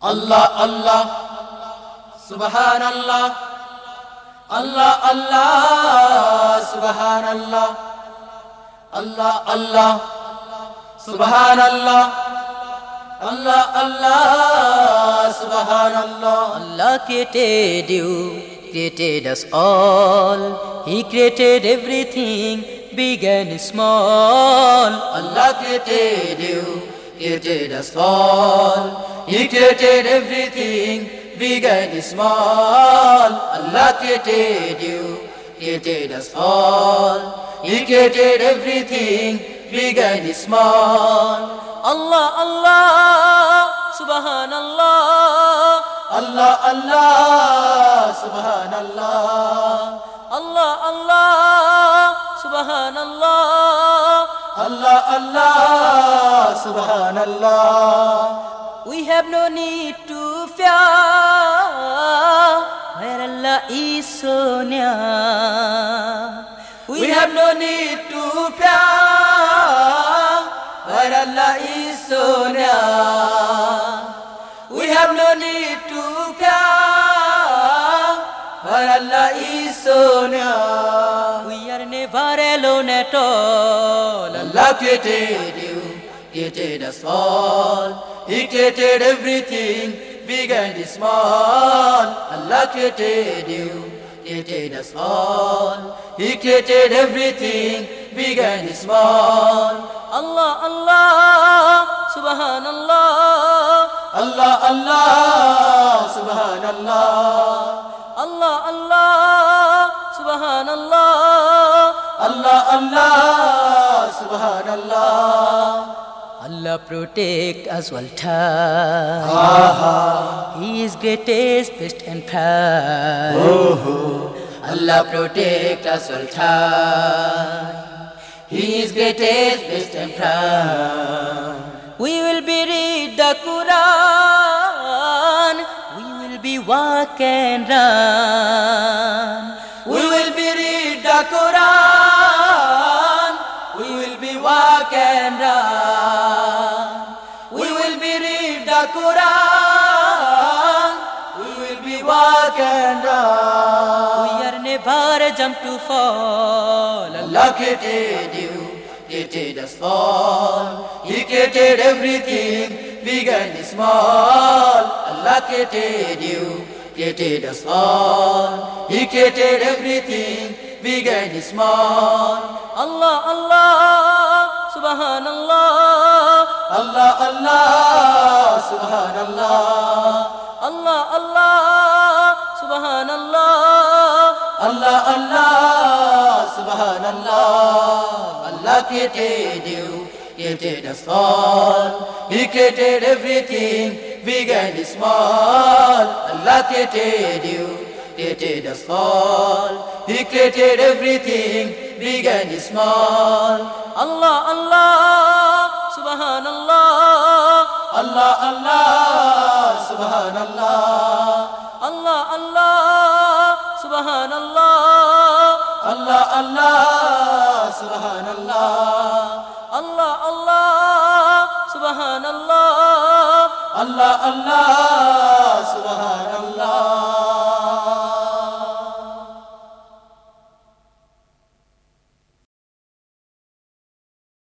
Allah Allah. Subhanallah. Allah Allah. Subhanallah. Allah Allah. Subhanallah. Allah Allah. Subhanallah. Allah created you, created us all. He created everything, big and small. Allah created you, created us all. He created everything, big and small. Allah created you, created us all. He created everything, big and small. Allah, Allah, Subhanallah. Allah, Allah, Subhanallah. Allah, Allah, Subhanallah. Allah, Allah, Subhanallah. We have no need to fear where Allah is so near. We have no need to fear where Allah is so near. We have no need to fear where Allah is so near. We are never alone at all. Allah created created us all. He created everything, big and small. Allah created you, created us all. He created everything, big and small. Allah, Allah, Subhanallah. Allah, Allah, Subhanallah. Allah, Allah, Subhanallah. Allah, Allah, Allah protect us all time. He is greatest, best and prime. Allah protect us all time. He is greatest, best and prime. We will be read the Quran. We will be walk and run. We will be read the Quran. We will be walk and run. Quran. We will be walk and run. We are never jump to fall. Allah created you, created us all. He created everything, big and small. Allah created you, created us all. He created everything, big and small. Allah, Allah, Subhanallah. Allah, Allah, Subhanallah. Allah, Allah, Subhanallah. Allah, Allah, Subhanallah. Allah created you, created us all. He created everything, big and small. Allah created you, created us all. He created everything, big and small. Allah, Allah, اللہ سبحان اللہ اللہ اللہ سبحان اللہ اللہ اللہ سبحان اللہ اللہ اللہ سبحان اللہ اللہ اللہ سبحان اللہ